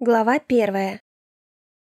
Глава первая.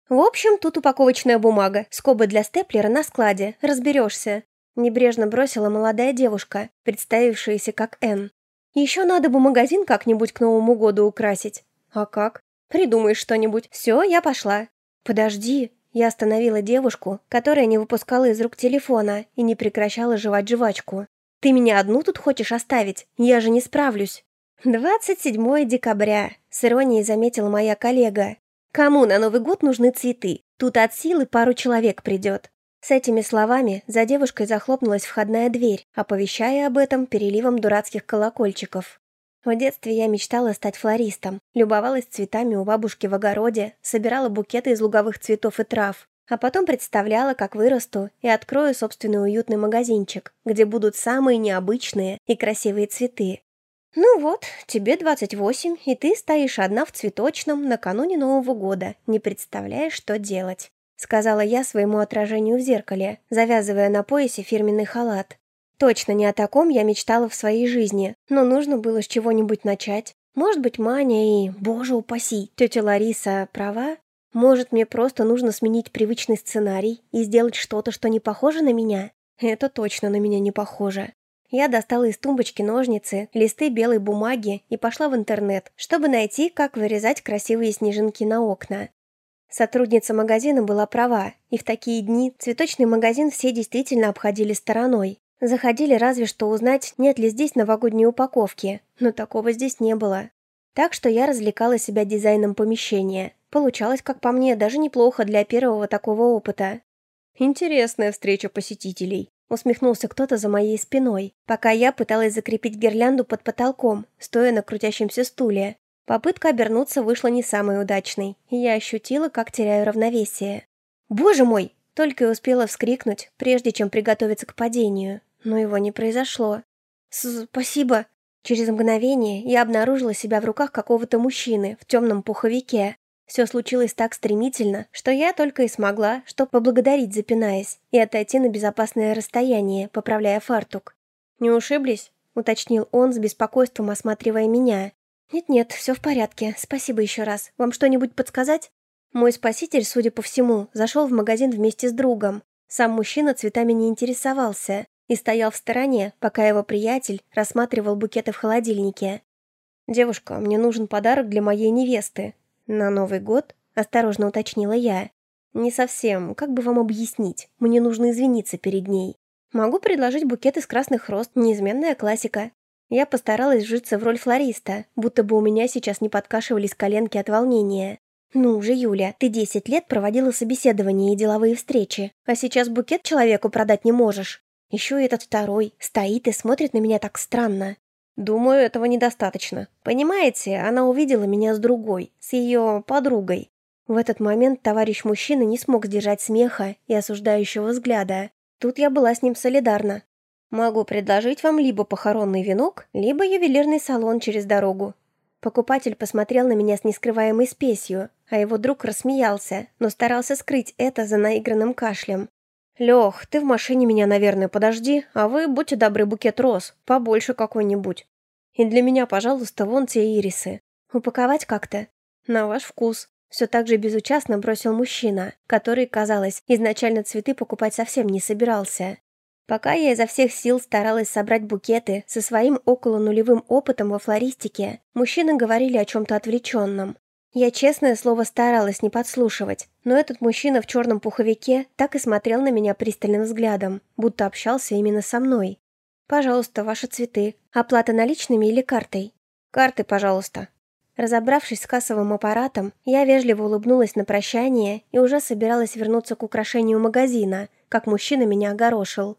В общем, тут упаковочная бумага, скобы для степлера на складе, разберешься. Небрежно бросила молодая девушка, представившаяся как Н. Еще надо бы магазин как-нибудь к Новому году украсить. А как? Придумаешь что-нибудь. Все, я пошла. Подожди. Я остановила девушку, которая не выпускала из рук телефона и не прекращала жевать жвачку. Ты меня одну тут хочешь оставить? Я же не справлюсь. 27 декабря, с иронией заметила моя коллега. Кому на Новый год нужны цветы? Тут от силы пару человек придет. С этими словами за девушкой захлопнулась входная дверь, оповещая об этом переливом дурацких колокольчиков. В детстве я мечтала стать флористом, любовалась цветами у бабушки в огороде, собирала букеты из луговых цветов и трав, а потом представляла, как вырасту и открою собственный уютный магазинчик, где будут самые необычные и красивые цветы, «Ну вот, тебе 28, и ты стоишь одна в цветочном накануне Нового года, не представляешь, что делать», сказала я своему отражению в зеркале, завязывая на поясе фирменный халат. Точно не о таком я мечтала в своей жизни, но нужно было с чего-нибудь начать. Может быть, Маня и, боже упаси, тетя Лариса права? Может, мне просто нужно сменить привычный сценарий и сделать что-то, что не похоже на меня? Это точно на меня не похоже. Я достала из тумбочки ножницы, листы белой бумаги и пошла в интернет, чтобы найти, как вырезать красивые снежинки на окна. Сотрудница магазина была права, и в такие дни цветочный магазин все действительно обходили стороной. Заходили разве что узнать, нет ли здесь новогодней упаковки, но такого здесь не было. Так что я развлекала себя дизайном помещения. Получалось, как по мне, даже неплохо для первого такого опыта. Интересная встреча посетителей. Усмехнулся кто-то за моей спиной, пока я пыталась закрепить гирлянду под потолком, стоя на крутящемся стуле. Попытка обернуться вышла не самой удачной, и я ощутила, как теряю равновесие. «Боже мой!» Только и успела вскрикнуть, прежде чем приготовиться к падению. Но его не произошло. «Спасибо!» Через мгновение я обнаружила себя в руках какого-то мужчины в темном пуховике. Все случилось так стремительно, что я только и смогла, что поблагодарить, запинаясь, и отойти на безопасное расстояние, поправляя фартук. «Не ушиблись?» — уточнил он с беспокойством, осматривая меня. «Нет-нет, все в порядке, спасибо еще раз. Вам что-нибудь подсказать?» Мой спаситель, судя по всему, зашел в магазин вместе с другом. Сам мужчина цветами не интересовался и стоял в стороне, пока его приятель рассматривал букеты в холодильнике. «Девушка, мне нужен подарок для моей невесты», «На Новый год?» – осторожно уточнила я. «Не совсем. Как бы вам объяснить? Мне нужно извиниться перед ней. Могу предложить букет из красных роз, неизменная классика. Я постаралась вжиться в роль флориста, будто бы у меня сейчас не подкашивались коленки от волнения. «Ну уже Юля, ты 10 лет проводила собеседования и деловые встречи, а сейчас букет человеку продать не можешь. Еще и этот второй стоит и смотрит на меня так странно. Думаю, этого недостаточно. Понимаете, она увидела меня с другой, с ее подругой. В этот момент товарищ мужчина не смог сдержать смеха и осуждающего взгляда. Тут я была с ним солидарна. Могу предложить вам либо похоронный венок, либо ювелирный салон через дорогу. Покупатель посмотрел на меня с нескрываемой спесью, а его друг рассмеялся, но старался скрыть это за наигранным кашлем. «Лех, ты в машине меня, наверное, подожди, а вы, будьте добры, букет роз, побольше какой-нибудь. И для меня, пожалуйста, вон те ирисы. Упаковать как-то? На ваш вкус». Все так же безучастно бросил мужчина, который, казалось, изначально цветы покупать совсем не собирался. Пока я изо всех сил старалась собрать букеты со своим около нулевым опытом во флористике, мужчины говорили о чем-то отвлеченном. Я, честное слово, старалась не подслушивать, но этот мужчина в черном пуховике так и смотрел на меня пристальным взглядом, будто общался именно со мной. «Пожалуйста, ваши цветы. Оплата наличными или картой?» «Карты, пожалуйста». Разобравшись с кассовым аппаратом, я вежливо улыбнулась на прощание и уже собиралась вернуться к украшению магазина, как мужчина меня огорошил.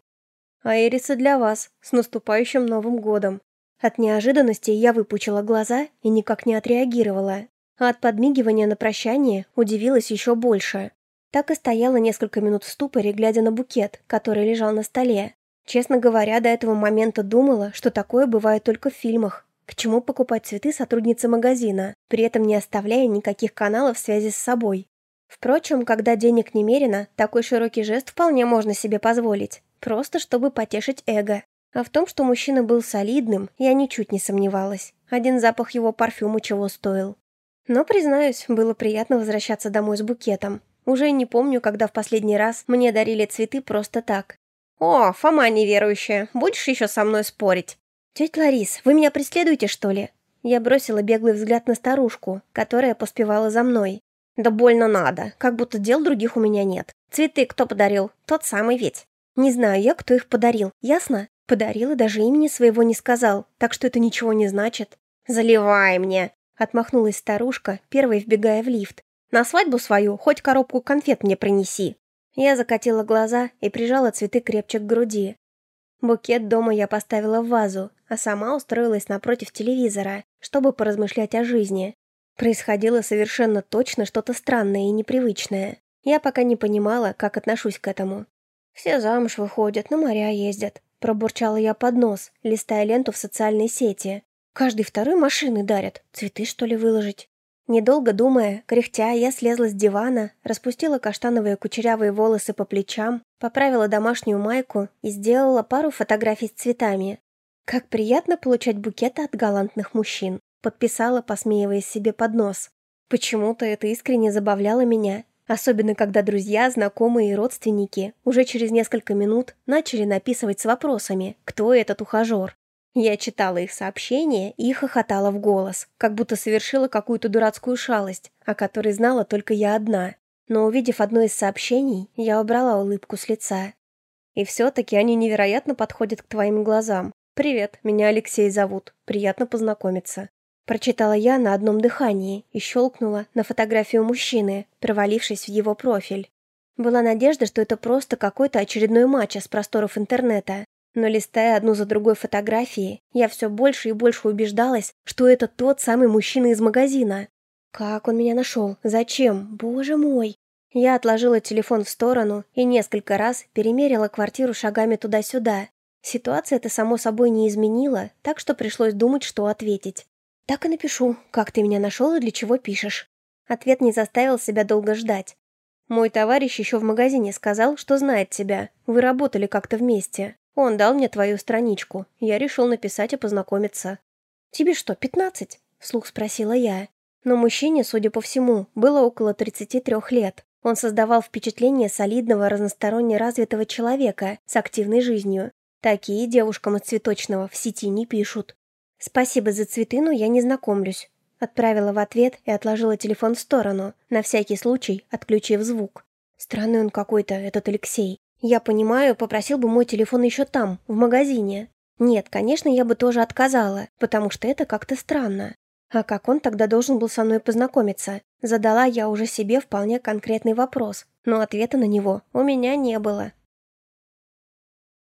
«А ирисы для вас, с наступающим Новым годом». От неожиданности я выпучила глаза и никак не отреагировала, а от подмигивания на прощание удивилась еще больше. Так и стояла несколько минут в ступоре, глядя на букет, который лежал на столе. Честно говоря, до этого момента думала, что такое бывает только в фильмах. К чему покупать цветы сотрудницы магазина, при этом не оставляя никаких каналов связи с собой? Впрочем, когда денег немерено, такой широкий жест вполне можно себе позволить, просто чтобы потешить эго. А в том, что мужчина был солидным, я ничуть не сомневалась. Один запах его парфюма чего стоил. Но, признаюсь, было приятно возвращаться домой с букетом. Уже не помню, когда в последний раз мне дарили цветы просто так. «О, Фома неверующая, будешь еще со мной спорить?» «Тетя Ларис, вы меня преследуете, что ли?» Я бросила беглый взгляд на старушку, которая поспевала за мной. «Да больно надо, как будто дел других у меня нет. Цветы кто подарил? Тот самый ведь». «Не знаю я, кто их подарил, ясно?» Подарил и даже имени своего не сказал, так что это ничего не значит. «Заливай мне!» — отмахнулась старушка, первой вбегая в лифт. «На свадьбу свою хоть коробку конфет мне принеси». Я закатила глаза и прижала цветы крепче к груди. Букет дома я поставила в вазу, а сама устроилась напротив телевизора, чтобы поразмышлять о жизни. Происходило совершенно точно что-то странное и непривычное. Я пока не понимала, как отношусь к этому. «Все замуж выходят, на моря ездят», – пробурчала я под нос, листая ленту в социальной сети. «Каждый второй машины дарят. Цветы, что ли, выложить?» Недолго думая, кряхтя, я слезла с дивана, распустила каштановые кучерявые волосы по плечам, поправила домашнюю майку и сделала пару фотографий с цветами. Как приятно получать букеты от галантных мужчин, подписала, посмеиваясь себе под нос. Почему-то это искренне забавляло меня, особенно когда друзья, знакомые и родственники уже через несколько минут начали написывать с вопросами, кто этот ухажер. Я читала их сообщения и хохотала в голос, как будто совершила какую-то дурацкую шалость, о которой знала только я одна. Но увидев одно из сообщений, я убрала улыбку с лица. И все-таки они невероятно подходят к твоим глазам. «Привет, меня Алексей зовут. Приятно познакомиться». Прочитала я на одном дыхании и щелкнула на фотографию мужчины, провалившись в его профиль. Была надежда, что это просто какой-то очередной матч с просторов интернета, но листая одну за другой фотографии, я все больше и больше убеждалась, что это тот самый мужчина из магазина. Как он меня нашел? Зачем? Боже мой! Я отложила телефон в сторону и несколько раз перемерила квартиру шагами туда-сюда. Ситуация это само собой не изменила, так что пришлось думать, что ответить. Так и напишу, как ты меня нашел и для чего пишешь. Ответ не заставил себя долго ждать. Мой товарищ еще в магазине сказал, что знает тебя. Вы работали как-то вместе. Он дал мне твою страничку. Я решил написать и познакомиться. «Тебе что, пятнадцать?» – вслух спросила я. Но мужчине, судя по всему, было около 33 лет. Он создавал впечатление солидного, разносторонне развитого человека с активной жизнью. Такие девушкам из цветочного в сети не пишут. «Спасибо за цветы, но я не знакомлюсь», – отправила в ответ и отложила телефон в сторону, на всякий случай отключив звук. Странный он какой-то, этот Алексей. Я понимаю, попросил бы мой телефон еще там, в магазине. Нет, конечно, я бы тоже отказала, потому что это как-то странно. А как он тогда должен был со мной познакомиться? Задала я уже себе вполне конкретный вопрос, но ответа на него у меня не было.